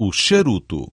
o charuto.